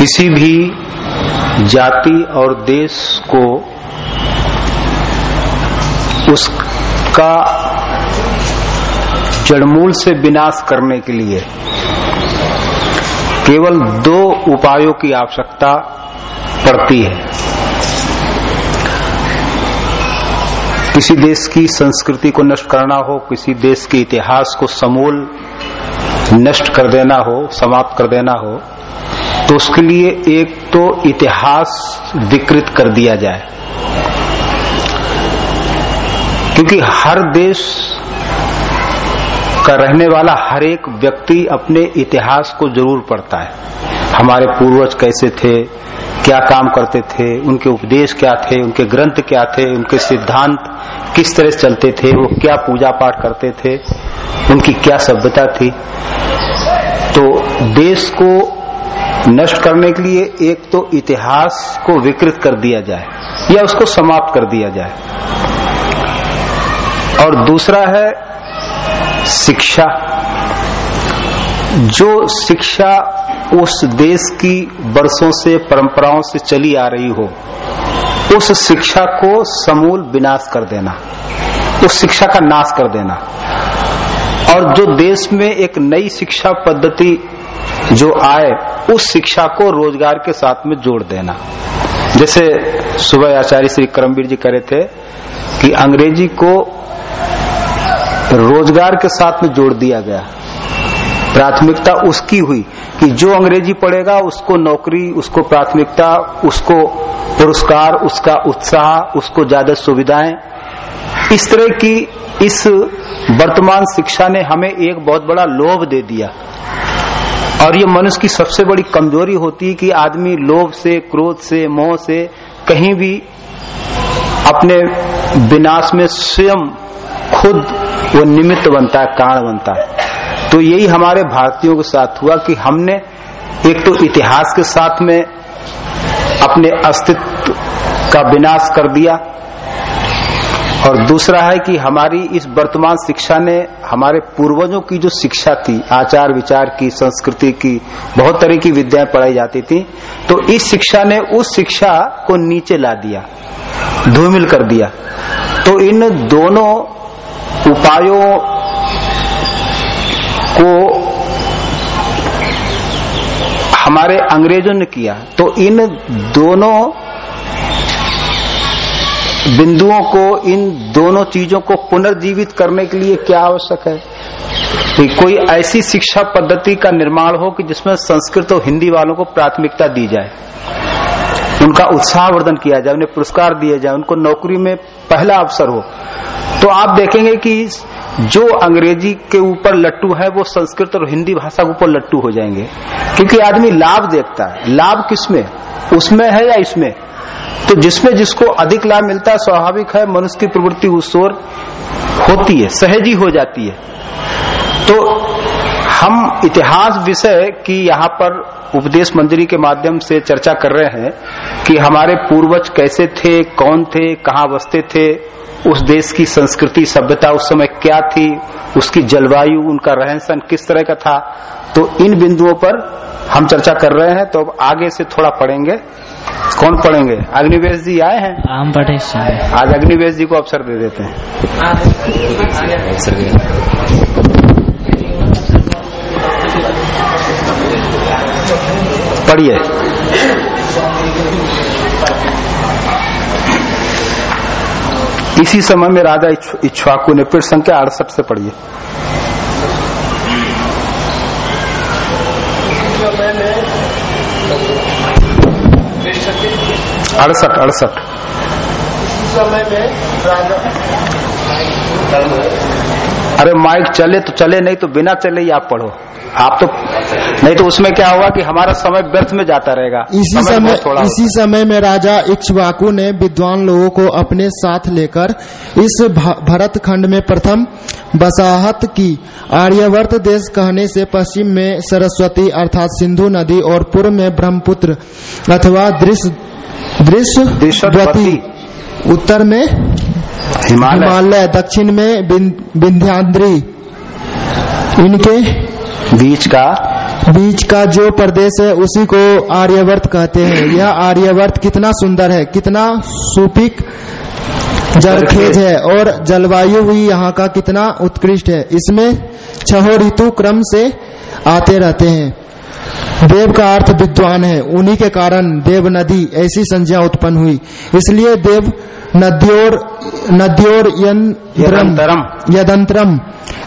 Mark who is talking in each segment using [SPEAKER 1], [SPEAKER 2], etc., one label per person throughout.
[SPEAKER 1] किसी भी जाति और देश को उसका जड़मूल से विनाश करने के लिए केवल दो उपायों की आवश्यकता पड़ती है। किसी देश की संस्कृति को नष्ट करना हो, किसी देश के इतिहास को समूल नष्ट कर देना हो, समाप्त कर देना हो तो उसके लिए एक तो इतिहास विकृत कर दिया जाए। क्योंकि हर देश का रहने वाला हर एक व्यक्ति अपने इतिहास को ज़रूर पढ़ता है। हमारे पूर्वज कैसे थे, क्या काम करते थे, उनके उपदेश क्या थे, उनके ग्रंथ क्या थे, उनके सिद्धांत किस तरह से चलते थे, वो क्या पूजा पाठ करते थे, उनकी क्या सभ्यता थी। तो देश को नष्ट करने के लिए एक तो इतिहास को विकृत कर दिया जाए, या उसको समाप्त कर दिया जाए। और दूसरा है शिक्षा। जो शिक्षा उस देश की वर्षों से, परंपराओं से चली आ रही हो, उस शिक्षा को समूल विनाश कर देना, उस शिक्षा का नाश कर देना। और जो देश में एक नई शिक्षा पद्धति जो आए, उस शिक्षा को रोज़गार के साथ में जोड़ देना। जैसे सुबह आचार्य श्री करमवीर जी करे थे कि अंग्रेज़ी को रोज़गार के साथ में जोड़ दिया गया। प्राथमिकता उसकी हुई कि जो अंग्रेज़ी पढ़ेगा, उसको नौकरी, उसको प्राथमिकता, उसको पुरस्कार, उसका उत्साह, उसको ज़्यादा सुविधाएँ इस तरह की इस वर्तमान शिक्षा ने हमें एक बहुत बड़ा लोभ दे दिया। और ये मनुष्य की सबसे बड़ी कमज़ोरी होती है कि आदमी लोभ से, क्रोध से, मोह से कहीं भी अपने विनाश में स्वयं खुद वो निमित्त बनता है, कारण बनता है। तो यही हमारे भारतीयों के साथ हुआ कि हमने एक तो इतिहास के साथ में अपने अस्तित्व का विनाश कर दिया और दूसरा है कि हमारी इस वर्तमान शिक्षा ने हमारे पूर्वजों की जो शिक्षा थी, आचार विचार की, संस्कृति की, बहुत तरह की विद्याएँ पढ़ाई जाती थी तो इस शिक्षा ने उस शिक्षा को नीचे ला दिया, धूमिल कर दिया। तो इन दोनों उपायों को हमारे अंग्रेज़ों ने किया। तो इन दोनों बिंदुओं को, इन दोनों चीज़ों को पुनर्जीवित करने के लिए क्या आवश्यक है? कि कोई ऐसी शिक्षा पद्धति का निर्माण हो कि जिसमें संस्कृत और हिंदी वालों को प्राथमिकता दी जाए। उनका उत्साहवर्धन किया जाए, उन्हें पुरस्कार दिए जाए, उनको नौकरी में पहला अवसर हो। तो आप देखेंगे कि जो अंग्रेज़ी के ऊपर लट्टू है, वो संस्कृत और हिंदी भाषा के ऊपर लट्टू हो जाएँगे। क्योंकि आदमी लाभ देखता है। लाभ किसमें? उसमें है या इसमें? तो जिसमें जिसको अधिक लाभ मिलता है, स्वाभाविक है, मनुष्य की प्रवृत्ति उस ओर होती है, सहजी हो जाती है। तो हम इतिहास विषय की यहाँ पर उपदेश मंजरी के माध्यम से चर्चा कर रहे हैं कि हमारे पूर्वज कैसे थे, कौन थे, कहाँ बसते थे, उस देश की संस्कृति, सभ्यता उस समय क्या थी, उसकी जलवायु, उनका रहन सहन किस तरह का था तो इन बिंदुओं पर हम चर्चा कर रहे हैं। तो अब आगे से थोड़ा पढ़ेंगे। कौन पढ़ेंगे? अग्निवेश जी आए हैं?
[SPEAKER 2] हम पढ़े
[SPEAKER 1] आज अग्निवेश जी को अवसर दे देते हैं। पढ़िए। इसी समय में राजा इच्छुआकू ने पीठ संख्या अड़सठ से पढ़िए। अड़सठ अड़सठ।
[SPEAKER 3] समय में
[SPEAKER 1] अरे माइक चले तो चले नहीं तो बिना चले ही आप पढ़ो। आप तो नहीं तो उसमें क्या होगा कि हमारा समय व्यर्थ में जाता रहेगा।
[SPEAKER 4] इसी समय
[SPEAKER 1] थोड़ा
[SPEAKER 4] इसी समय में राजा इक्ष्वाकु ने विद्वान लोगों को अपने साथ लेकर इस भरत खंड में प्रथम बसाहत की। आर्यवर्त देश कहने से पश्चिम में सरस्वती अर्थात सिंधु नदी और पूर्व में ब्रह्मपुत्र अथवा दृश्य दृश्य उत्तर में
[SPEAKER 1] हिमालय।
[SPEAKER 4] दक्षिण में विंध्याद्री इनके
[SPEAKER 1] बीच का
[SPEAKER 4] बीच का जो प्रदेश है उसी को आर्यवर्त कहते हैं। यह आर्यवर्त कितना सुंदर है कितना सुपिक जलखेज है और जलवायु भी यहाँ का कितना उत्कृष्ट है। इसमें छह ऋतु क्रम से आते रहते हैं। देव का अर्थ विद्वान है। उन्हीं के कारण देव नदी ऐसी संज्ञा उत्पन्न हुई। इसलिए देव नद्योर नद्योर यंत्रम
[SPEAKER 1] यदंतरम।
[SPEAKER 4] यदंतरम।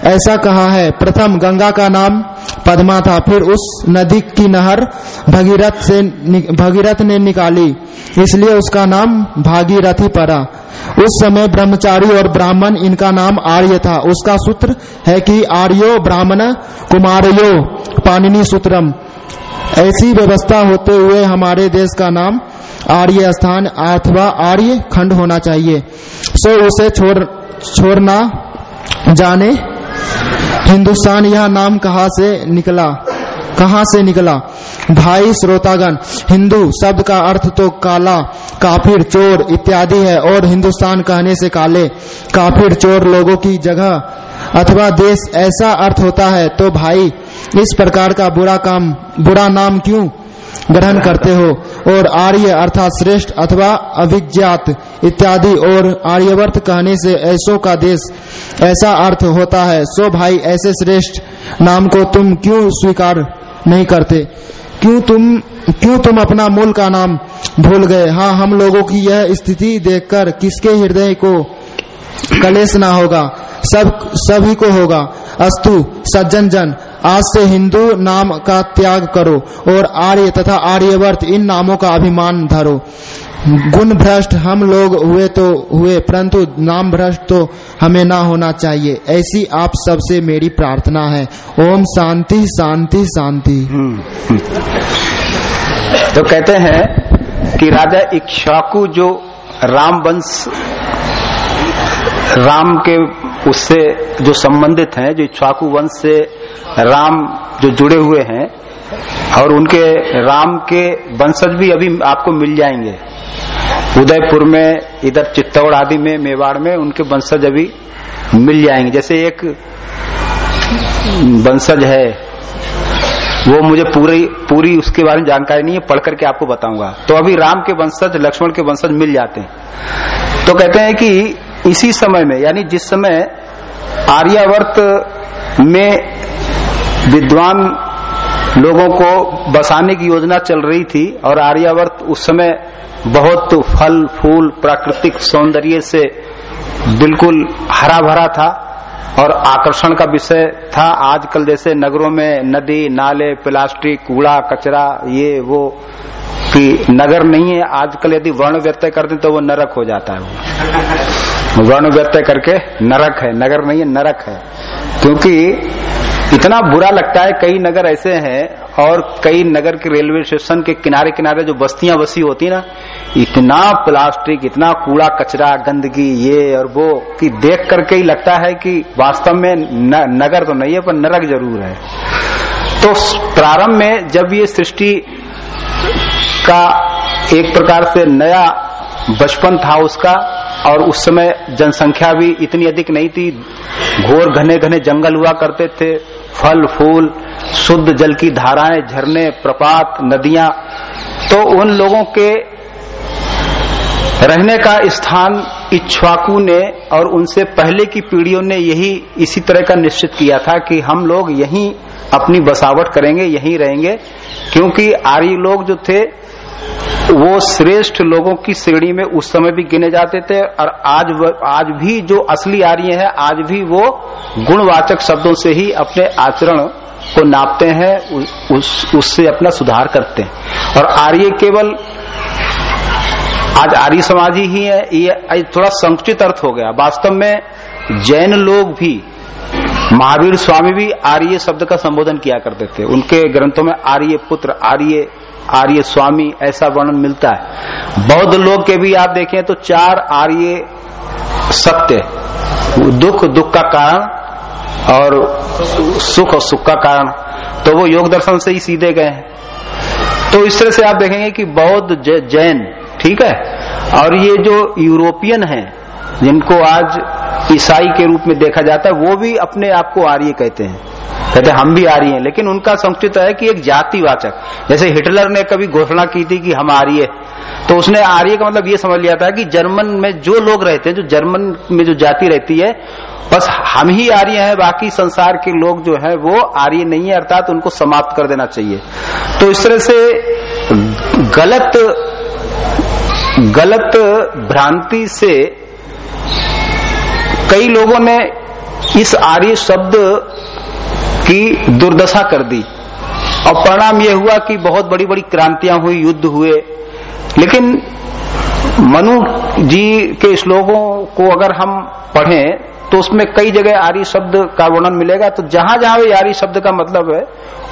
[SPEAKER 4] ऐसा कहा है। प्रथम गंगा का नाम पद्मा था, फिर उस नदी की नहर भगीरथ से भगीरथ ने निकाली, इसलिए उसका नाम भागीरथी पड़ा। उस समय ब्रह्मचारी और ब्राह्मण, इनका नाम आर्य था। उसका सूत्र है कि आर्यो ब्राह्मण, कुमारयो पाणिनि सूत्रम। ऐसी व्यवस्था होते हुए हमारे देश का नाम आर्य स्थान अथवा आर्य खंड होना चाहिए। सो उसे छोड़, छोड़ना जाने हिंदुस्तान यह नाम कहा से निकला? कहा से निकला? भाई श्रोतागण, हिंदू शब्द का अर्थ तो काला, काफिर, चोर इत्यादि है और हिंदुस्तान कहने से काले, काफिर, चोर लोगों की जगह। अथवा देश ऐसा अर्थ होता है तो भाई, इस प्रकार का बुरा काम, बुरा नाम क्यों? ग्रहण करते हो और आर्य अर्थात श्रेष्ठ अथवा अभिज्ञात इत्यादि और आर्यवर्त कहने से ऐसो का देश, ऐसा अर्थ होता है, सो भाई, ऐसे श्रेष्ठ नाम को तुम क्यों स्वीकार नहीं करते? क्यों तुम क्यों तुम अपना मूल का नाम भूल गए? हाँ हम लोगों की यह स्थिति देखकर किसके हृदय को कलेश ना होगा, सब, सभी को होगा। अस्तु, सज्जन जन, आज से हिंदू नाम का त्याग करो और आर्य तथा आर्यवर्त इन नामों का अभिमान धरो। गुण भ्रष्ट हम लोग हुए तो हुए, परंतु नाम भ्रष्ट तो हमें ना होना चाहिए। ऐसी आप सबसे मेरी प्रार्थना है। ओम शांति शांति शांति।
[SPEAKER 1] तो कहते हैं कि राजा इक्ष्वाकु जो राम वंश राम के उससे जो संबंधित हैं, जो इच्छाकू वंश से राम जो जुड़े हुए हैं, और उनके राम के वंशज भी अभी आपको मिल जाएँगे। उदयपुर में, इधर चित्तौड़ आदि में, मेवाड़ में उनके वंशज अभी मिल जाएँगे। जैसे एक वंशज है, वो मुझे पूरी पूरी उसके बारे में जानकारी नहीं है पढ़ करके आपको बताऊँगा। तो अभी राम के वंशज, लक्ष्मण के वंशज मिल जाते हैं। तो कहते हैं कि इसी समय में, यानी जिस समय आर्यावर्त में विद्वान लोगों को बसाने की योजना चल रही थी और आर्यावर्त उस समय बहुत फल, फूल, प्राकृतिक सौंदर्य से बिल्कुल हरा भरा था और आकर्षण का विषय था। आजकल जैसे नगरों में नदी, नाले, प्लास्टिक, कूड़ा, कचरा, ये, वो कि नगर नहीं है। आजकल यदि वर्ण व्यत्यय करते तो वो नरक हो जाता है वो। वर्ण व्यत्यय करके नरक है नगर नहीं है नरक है। क्योंकि इतना बुरा लगता है कई नगर ऐसे हैं और कई नगर के रेलवे स्टेशन के किनारे किनारे जो बस्तियाँ बसी होती ना इतना प्लास्टिक इतना कूड़ा कचरा गंदगी ये और वो कि देख करके ही लगता है कि वास्तव में न, नगर तो नहीं है पर नरक ज़रूर है। तो प्रारंभ में जब ये सृष्टि का एक प्रकार से नया बचपन था उसका और उस समय जनसंख्या भी इतनी अधिक नहीं थी। घोर घने घने जंगल हुआ करते थे। फल, फूल, शुद्ध जल की धाराएँ, झरने, प्रपात, नदियाँ। तो उन लोगों के रहने का स्थान इच्छवाकू ने और उनसे पहले की पीढ़ियों ने यही इसी तरह का निश्चित किया था कि हम लोग यहीं अपनी बसावट करेंगे, यहीं रहेंगे। क्योंकि आर्य लोग जो थे वो श्रेष्ठ लोगों की श्रेणी में उस समय भी गिने जाते थे और आज आज भी जो असली आर्य है आज भी वो गुणवाचक शब्दों से ही अपने आचरण को नापते हैं उस, उससे अपना सुधार करते हैं। और आर्य केवल आज आर्य समाज ही है ये थोड़ा संकुचित अर्थ हो गया। वास्तव में जैन लोग भी महावीर स्वामी भी आर्य शब्द का संबोधन किया करते थे। उनके ग्रंथों में आर्य पुत्र आर्य आर्य स्वामी ऐसा वर्णन मिलता है। बौद्ध लोग के भी आप देखें तो चार आर्य सत्य, दुख दुख का कारण और सुख और सुख का कारण। तो वो योग दर्शन से ही सीधे गए हैं। तो इस तरह से आप देखेंगे कि बौद्ध जैन, ठीक है? और ये जो यूरोपियन हैं, जिनको आज ईसाई के रूप में देखा जाता है, वो भी अपने आप को आर्य कहते हैं। कहते हम भी आर्य हैं। लेकिन उनका संस्कृत है कि एक जातिवाचक, जैसे हिटलर ने कभी घोषणा की थी कि हम आर्य तो उसने आर्य का मतलब ये समझ लिया था कि जर्मन में जो लोग रहते हैं, जो जर्मन में जो जाति रहती है, बस हम ही आर्य हैं, बाकी संसार के लोग जो है, वो आर्य नहीं है, अर्थात उनको समाप्त कर देना चाहिए। तो इस तरह से गलत गलत भ्रांति से कई लोगों ने इस आर्य शब्द की दुर्दशा कर दी। और परिणाम यह हुआ कि बहुत बड़ी बड़ी क्रांतियाँ हुई, युद्ध हुए। लेकिन मनु जी के श्लोकों को अगर हम पढ़ें तो उसमें कई जगह आर्य शब्द का वर्णन मिलेगा। तो जहाँ जहाँ भी आर्य शब्द का मतलब है,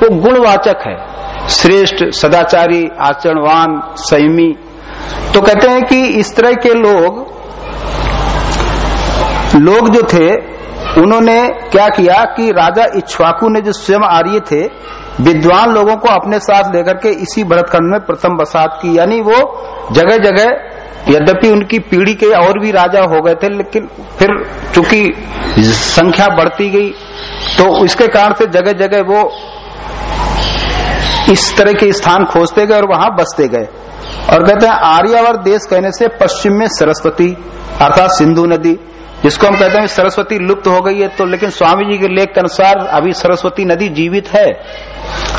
[SPEAKER 1] वो गुणवाचक है। श्रेष्ठ, सदाचारी, आचरणवान, संयमी। तो कहते हैं कि इस तरह के लोग लोग जो थे उन्होंने क्या किया कि राजा इच्छवाकू ने जो स्वयं आर्य थे, विद्वान लोगों को अपने साथ लेकर के इसी भरतखंड में प्रथम बसात की। यानी वो जगह जगह यद्यपि उनकी पीढ़ी के और भी राजा हो गए थे, लेकिन फिर चूँकि संख्या बढ़ती गई तो इसके कारण से जगह जगह वो इस तरह के स्थान खोजते गए और वहाँ बसते गए। और कहते हैं, आर्यावर देश कहने से पश्चिम में सरस्वती, अर्थात सिंधु नदी जिसको हम कहते हैं सरस्वती लुप्त हो गई है तो लेकिन स्वामी जी के लेख के अनुसार अभी सरस्वती नदी जीवित है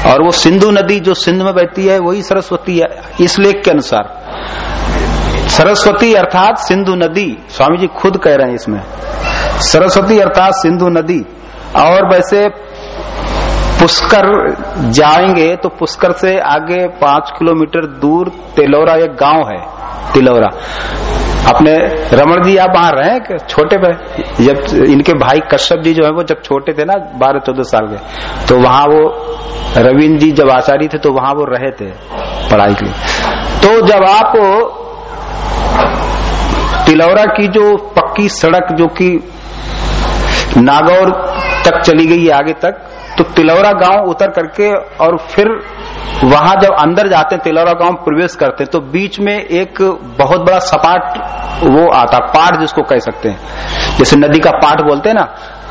[SPEAKER 1] और वो सिंधु नदी जो सिंध में बहती है, वही सरस्वती है, इस लेख के अनुसार। सरस्वती अर्थात सिंधु नदी स्वामी जी खुद कह रहे हैं इसमें। सरस्वती अर्थात सिंधु नदी, और वैसे पुष्कर जाएँगे तो पुष्कर से आगे पाँच किलोमीटर दूर तेलौरा एक गाँव है, तिलौरा। अपने रमन जी आप वहाँ रहे छोटे पे? जब इनके भाई कश्यप जी जो है, वो जब छोटे थे ना, बारह चौदह साल के तो वहाँ वो रविंद्र जी जब आचार्य थे तो वहाँ वो रहे थे पढ़ाई के लिए। तो जब आप तिलौरा की जो पक्की सड़क जो कि नागौर तक चली गई आगे तक तो तिलौरा गाँव उतर करके और फिर वहाँ जब अंदर जाते हैं, तिलौरा गाँव प्रवेश करते हैं तो बीच में एक बहुत बड़ा सपाट वो आता पाठ जिसको कह सकते हैं। जैसे नदी का पाठ बोलते हैं ना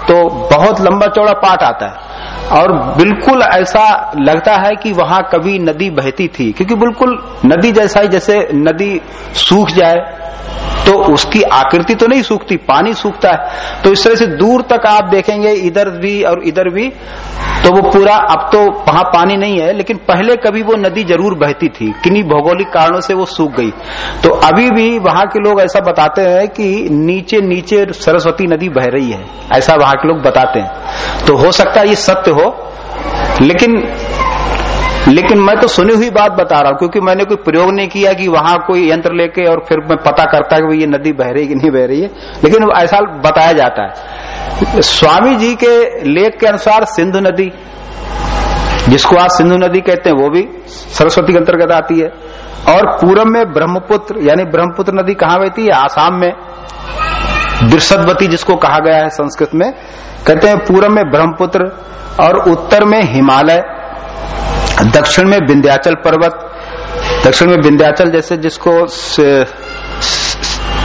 [SPEAKER 1] तो बहुत लंबा चौड़ा पाठ आता है। और बिल्कुल ऐसा लगता है कि वहाँ कभी नदी बहती थी, क्योंकि बिल्कुल नदी जैसा ही, जैसे नदी सूख जाए तो उसकी आकृति तो नहीं सूखती, पानी सूखता है। तो इस तरह से दूर तक आप देखेंगे, इधर भी और इधर भी तो वो पूरा, अब तो वहाँ पानी नहीं है, लेकिन पहले कभी वो नदी ज़रूर बहती थी, किन्हीं भौगोलिक कारणों से वो सूख गई। तो अभी भी वहाँ के लोग ऐसा बताते हैं कि नीचे नीचे सरस्वती नदी बह रही है, ऐसा वहाँ के लोग बताते हैं। तो हो सकता है ये सत्य हो, लेकिन लेकिन मैं तो सुनी हुई बात बता रहा हूँ, क्योंकि मैंने कोई प्रयोग नहीं किया कि वहाँ कोई यंत्र लेके और फिर मैं पता करता कि ये नदी बह रही कि नहीं बह रही है। लेकिन ऐसा बताया जाता है। स्वामी जी के लेख के अनुसार सिंधु नदी, जिसको आज सिंधु नदी कहते हैं, वो भी सरस्वती के अंतर्गत आती है। और पूरब में ब्रह्मपुत्र, यानी ब्रह्मपुत्र नदी कहाँ बहती है? आसाम में। दृषदवती जिसको कहा गया है संस्कृत में, कहते हैं पूरब में ब्रह्मपुत्र और उत्तर में हिमालय। दक्षिण में विंध्याचल पर्वत, दक्षिण में विंध्याचल जैसे जिसको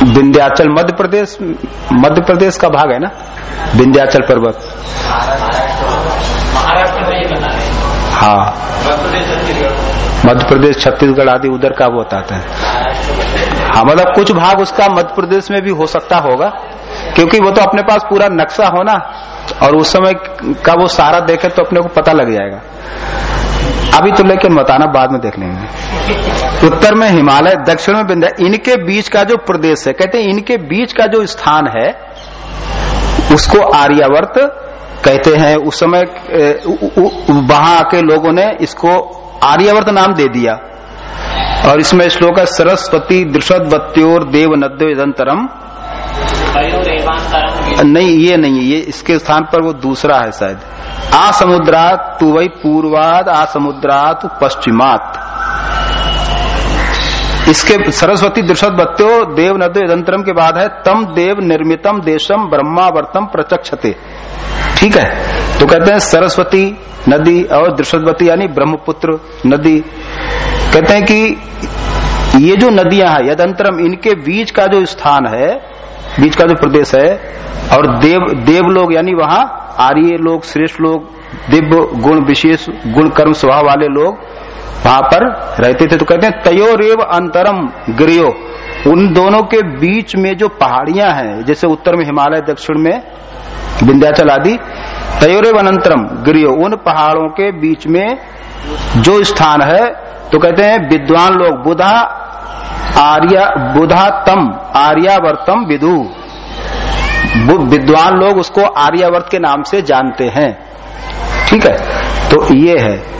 [SPEAKER 1] विंध्याचल मध्य प्रदेश मध्य प्रदेश का भाग है ना? विंध्याचल पर्वत। हाँ। मध्य प्रदेश, छत्तीसगढ़ आदि उधर का वो बताते हैं। हाँ मतलब कुछ भाग उसका मध्य प्रदेश में भी हो सकता होगा, क्योंकि वो तो अपने पास पूरा नक्शा हो ना, और उस समय का वो सारा देखे तो अपने को पता लग जाएगा। अभी तो लेकिन बताना बाद में देख लेंगे। उत्तर में हिमालय, दक्षिण में बिंदा। इनके बीच का जो प्रदेश है, कहते हैं इनके बीच का जो स्थान है, उसको आर्यावर्त कहते हैं। उस समय वहाँ के लोगों ने इसको आर्यावर्त नाम दे दिया। और इसमें श्लोक है, सरस्वती दृषदवत्योर देव नद्योतरम नहीं, ये नहीं ये इसके स्थान पर वो दूसरा है शायद। आ समुद्रात तु वही पूर्वाद आ समुद्रात पश्चिमात। इसके सरस्वती दृषद बत्यो देव नदो के बाद है, तम देव निर्मितम देशम ब्रह्मावर्तम प्रचक्षते। ठीक है? तो कहते हैं सरस्वती नदी और दृषदवती यानी ब्रह्मपुत्र नदी। कहते हैं कि ये जो नदियाँ हैं, यदंतरम, इनके बीच का जो स्थान है बीच का जो प्रदेश है, और देव देव लोग, यानी वहाँ आर्य लोग, श्रेष्ठ लोग, दिव्य गुण, विशेष गुण, कर्म, स्वभाव वाले लोग वहाँ पर रहते थे। तो कहते हैं, तयोरेव अंतरम गिरियो। उन दोनों के बीच में जो पहाड़ियाँ हैं, जैसे उत्तर में हिमालय, दक्षिण में विंध्याचल आदि, तयोरेव अनंतरम गिरियो, उन पहाड़ों के बीच में जो स्थान है तो कहते हैं, विद्वान लोग बुधा आर्या बुधा तम आर्यावर्तम विदु। विद्वान लोग उसको आर्यावर्त के नाम से जानते हैं। ठीक है? तो ये है।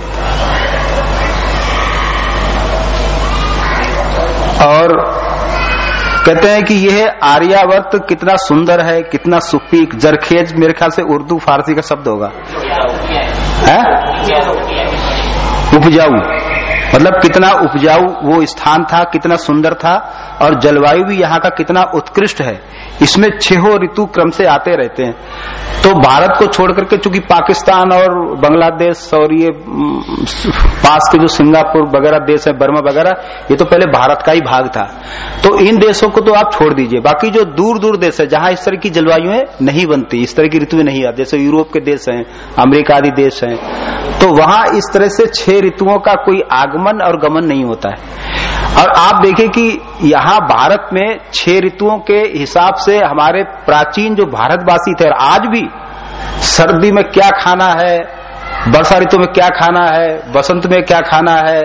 [SPEAKER 1] और कहते हैं कि यह आर्यावर्त कितना सुंदर है, कितना सुपीक, जरखेज, मेरे ख्याल से उर्दू फारसी का शब्द होगा। है? उपजाऊ। मतलब कितना उपजाऊ वो स्थान था, कितना सुंदर था, और जलवायु भी यहाँ का कितना उत्कृष्ट है। इसमें छहो ऋतु क्रम से आते रहते हैं। तो भारत को छोड़ करके चूँकि पाकिस्तान और बांग्लादेश और ये पास के जो सिंगापुर वगैरह देश है, बर्मा वगैरह, ये तो पहले भारत का ही भाग था। तो इन देशों को तो आप छोड़ दीजिए। बाकी जो दूर दूर देश है, जहाँ इस तरह की जलवायु नहीं बनती। इस तरह की ऋतु नहीं आती जैसे यूरोप के देश हैं, अमेरिका आदि देश हैं तो वहाँ इस तरह से छह ऋतुओं का कोई आगमन और गमन नहीं होता है। और आप देखें कि यहाँ भारत में छह ऋतुओं के हिसाब से हमारे प्राचीन जो भारतवासी थे और आज भी सर्दी में क्या खाना है, वर्षा ऋतु में क्या खाना है बसंत में क्या खाना है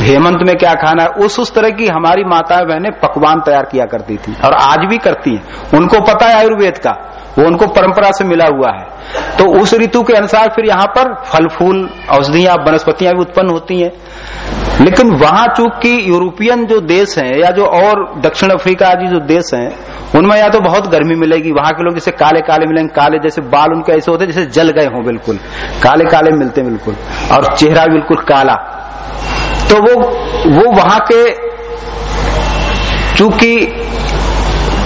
[SPEAKER 1] हेमंत में क्या खाना है, उस उस तरह की हमारी माताएँ, बहने पकवान तैयार किया करती थी और आज भी करती हैं। उनको पता है आयुर्वेद का, वो उनको परंपरा से मिला हुआ है। तो उस ऋतु के अनुसार फिर यहाँ पर फल फूल औषधियाँ, वनस्पतियाँ भी उत्पन्न होती हैं। लेकिन वहाँ चूँकि यूरोपियन जो देश हैं, या जो और दक्षिण अफ्रीका आदि जो देश हैं, उनमें या तो बहुत गर्मी मिलेगी, वहाँ के लोग जैसे काले काले मिलेंगे, काले जैसे बाल उनके ऐसे होते जैसे जल गए हों बिल्कुल। काले काले मिलते बिल्कुल। और चेहरा बिल्कुल काला। तो वो वो वहाँ के चूँकि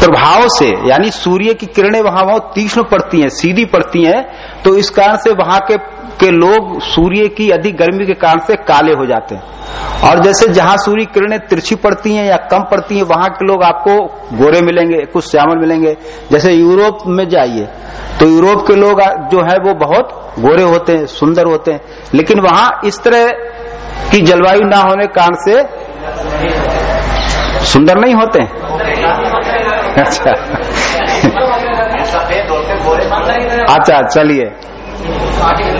[SPEAKER 1] प्रभाव से, यानी सूर्य की किरणें वहाँ बहुत तीक्ष्ण पड़ती हैं, सीधी पड़ती हैं तो इस कारण से वहाँ के के लोग सूर्य की अधिक गर्मी के कारण से काले हो जाते हैं। और जैसे जहाँ सूर्य किरणें तिरछी पड़ती हैं या कम पड़ती हैं वहाँ के लोग आपको गोरे मिलेंगे कुछ श्यामल मिलेंगे। जैसे यूरोप में जाइए तो यूरोप के लोग जो है वो बहुत गोरे होते हैं सुंदर होते हैं। लेकिन वहाँ इस तरह की जलवायु ना होने कारण से सुंदर नहीं होते अच्छा। अच्छा चलिए।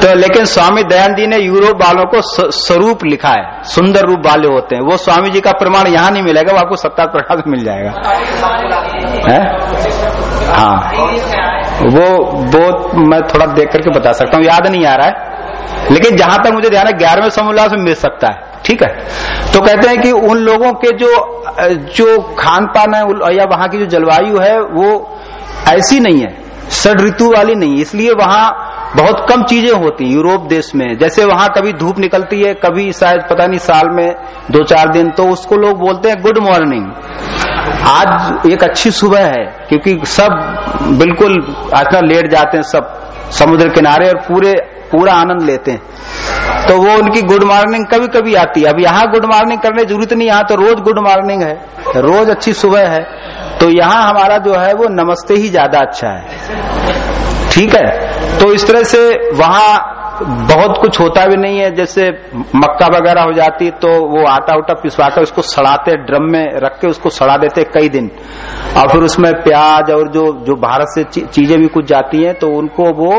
[SPEAKER 1] तो लेकिन स्वामी दयानंद जी ने यूरोप वालों को स्वरूप लिखा है, सुंदर रूप वाले होते हैं। वो स्वामी जी का प्रमाण यहाँ नहीं मिलेगा, वो आपको सत्ता प्रकाश मिल जाएगा। है? हाँ। वो वो मैं थोड़ा देख करके बता सकता हूँ, याद नहीं आ रहा है। लेकिन जहाँ तक मुझे ध्यान है, ग्यारहवें समूला में मिल सकता है, ठीक है? तो कहते हैं कि उन लोगों के जो जो खान पान है या वहाँ की जो जलवायु है, वो ऐसी नहीं है, षड ऋतु वाली नहीं इसलिए वहाँ बहुत कम चीज़ें होती यूरोप देश में। जैसे वहाँ कभी धूप निकलती है, कभी शायद पता नहीं साल में दो चार दिन तो उसको लोग बोलते हैं गुड मॉर्निंग आज एक अच्छी सुबह है, क्योंकि सब बिल्कुल आजकल लेट जाते हैं, सब समुद्र किनारे और पूरे, पूरा आनंद लेते हैं। तो वो उनकी गुड मॉर्निंग कभी कभी आती है। अब यहाँ गुड मॉर्निंग करने ज़रूरत नहीं, यहाँ तो रोज गुड मॉर्निंग है, रोज अच्छी सुबह है। तो यहाँ हमारा जो है, वो नमस्ते ही ज़्यादा अच्छा है। ठीक है? तो इस तरह से वहाँ बहुत कुछ होता भी नहीं है। जैसे मक्का वगैरह हो जाती तो वो आटा उटा पिसवा कर उसको सड़ाते ड्रम में रख के उसको सड़ा देते कई दिन। और फिर उसमें प्याज और जो जो भारत से चीज़ें भी कुछ जाती हैं तो उनको वो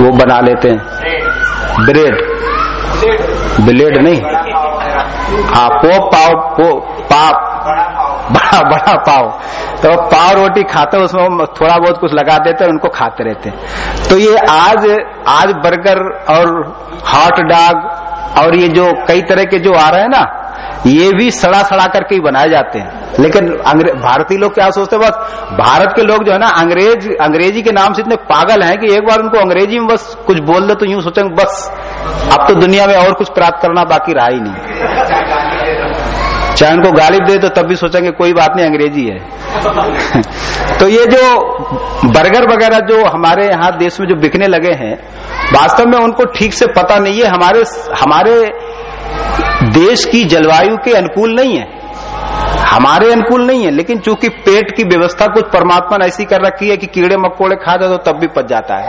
[SPEAKER 1] वो बना लेते हैं। ब्रेड। ब्लेड नहीं। हाँ पो पाव पो पाप बड़ा बड़ा पाव। तो पाव रोटी खाते उसमें थोड़ा बहुत कुछ लगा देते उनको खाते रहते तो ये आज आज बर्गर और हॉट डॉग और ये जो कई तरह के जो आ रहे हैं ना, ये भी सड़ा सड़ा करके ही बनाए जाते हैं। लेकिन भारतीय लोग क्या सोचते हैं, बस भारत के लोग जो है ना, अंग्रेज़, अंग्रेज़ी के नाम से इतने पागल हैं कि एक बार उनको अंग्रेज़ी में बस कुछ बोल दे तो यूँ सोचेंगे, बस, अब तो दुनिया में और कुछ प्राप्त करना बाकी रहा ही नहीं। चाहे उनको गाली दे तो तब भी सोचेंगे कोई बात नहीं, अंग्रेज़ी है। तो ये जो बर्गर वगैरह जो हमारे यहाँ देश में जो बिकने लगे हैं, वास्तव में उनको ठीक से पता नहीं है, हमारे हमारे देश की जलवायु के अनुकूल नहीं है। हमारे अनुकूल नहीं है, लेकिन चूँकि पेट की व्यवस्था कुछ परमात्मा ने ऐसी कर रखी है कि कीड़े मकोड़े खा जाए तो तब भी पच जाता है।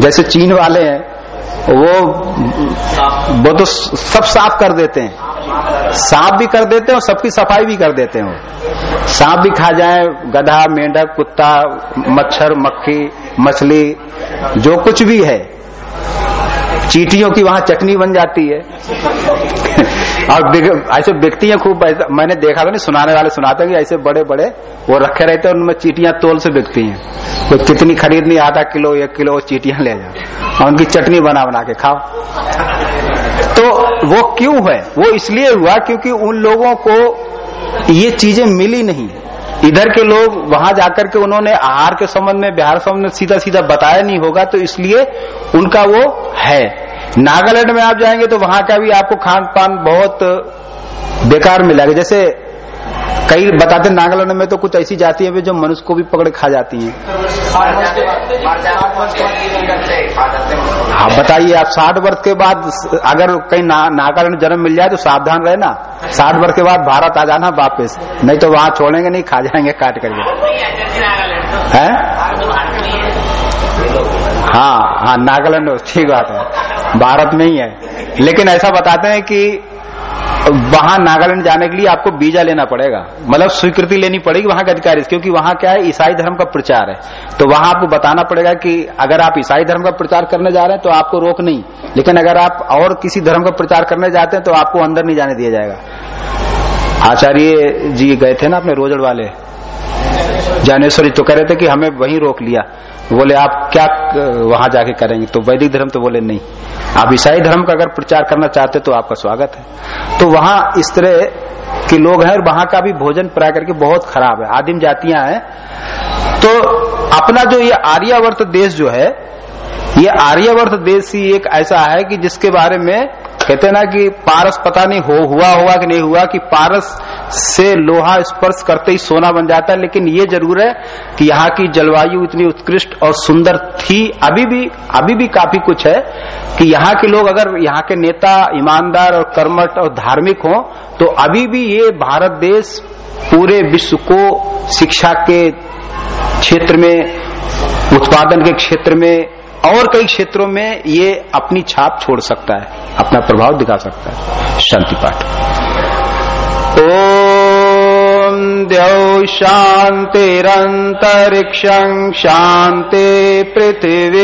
[SPEAKER 1] जैसे चीन वाले हैं वो वो तो सब साफ़ कर देते हैं। साफ़ भी कर देते हैं और सबकी सफ़ाई भी कर देते हैं वो। सांप भी खा जाए गधा मेंढक कुत्ता मच्छर मक्खी मछली जो कुछ भी है। चीटियों की वहाँ चटनी बन जाती है। और ऐसे व्यक्ति हैं खूब मैंने देखा था नहीं सुनाने वाले सुनाते हैं कि ऐसे बड़े बड़े वो रखे रहते हैं, उनमें चीटियाँ तोल से बिकती हैं। तो कितनी खरीदनी, आधा किलो, एक किलो चीटियाँ ले जाओ। और उनकी चटनी बना बना के खाओ। तो वो क्यों है? वो इसलिए हुआ क्योंकि उन लोगों को ये चीज़ें मिली नहीं। इधर के लोग वहाँ जाकर के उन्होंने आहार के संबंध में, बिहार संबंध में सीधा सीधा बताया नहीं होगा तो इसलिए उनका वो है। नागालैंड में आप जाएँगे तो वहाँ का भी आपको खान पान बहुत बेकार मिलेगा। जैसे कई बताते नागालैंड में तो कुछ ऐसी जाती है जो मनुष्य को भी पकड़ खा जाती हैं। हाँ बताइए, आप साठ वर्ष के बाद अगर कहीं नागालैंड जन्म मिल जाए तो सावधान रहे ना साठ वर्ष के बाद भारत आ जाना वापस। नहीं तो वहाँ छोड़ेंगे नहीं, खा जाएँगे, काट करके हाँ हाँ नागालैंड, ठीक बात है। भारत में ही है। लेकिन ऐसा बताते हैं कि वहाँ नागालैंड जाने के लिए आपको वीज़ा लेना पड़ेगा। मतलब स्वीकृति लेनी पड़ेगी वहाँ के अधिकारी क्योंकि वहाँ क्या है, ईसाई धर्म का प्रचार है। तो वहाँ आपको बताना पड़ेगा कि अगर आप ईसाई धर्म का प्रचार करने जा रहे हैं तो आपको रोक नहीं। लेकिन अगर आप और किसी धर्म का प्रचार करने जाते हैं तो आपको अंदर नहीं जाने दिया जाएगा। आचार्य जी गए थे ना अपने रोजड़ वाले ज्ञानेश्वरी तो कह रहे थे कि हमें वहीं रोक लिया। बोले, आप क्या, वहाँ जाके करेंगे? तो वैदिक धर्म तो बोले, नहीं। आप ईसाई धर्म का अगर प्रचार करना चाहते तो आपका स्वागत है। तो वहाँ इस तरह के लोग हैं और वहाँ का भी भोजन प्राय करके बहुत खराब है। आदिम जातियाँ हैं। तो अपना जो ये आर्यावर्त देश जो है, ये आर्यावर्त देश ही एक ऐसा है कि जिसके बारे में कहते ना कि पारस पता नहीं हो, हुआ होगा कि नहीं हुआ कि पारस से लोहा स्पर्श करते ही सोना बन जाता है, लेकिन ये ज़रूर है कि यहाँ की जलवायु इतनी उत्कृष्ट और सुंदर थी। अभी भी अभी भी काफ़ी कुछ है कि यहाँ के लोग अगर, यहाँ के नेता, ईमानदार और कर्मठ और धार्मिक हों तो अभी भी ये भारत देश पूरे विश्व को शिक्षा के क्षेत्र में, उत्पादन के क्षेत्र में और कई क्षेत्रों में ये अपनी छाप छोड़ सकता है, अपना प्रभाव दिखा सकता है। शांति पाठ। ओम द्यौ शांतिरंतरिक्षं शांति पृथ्वी।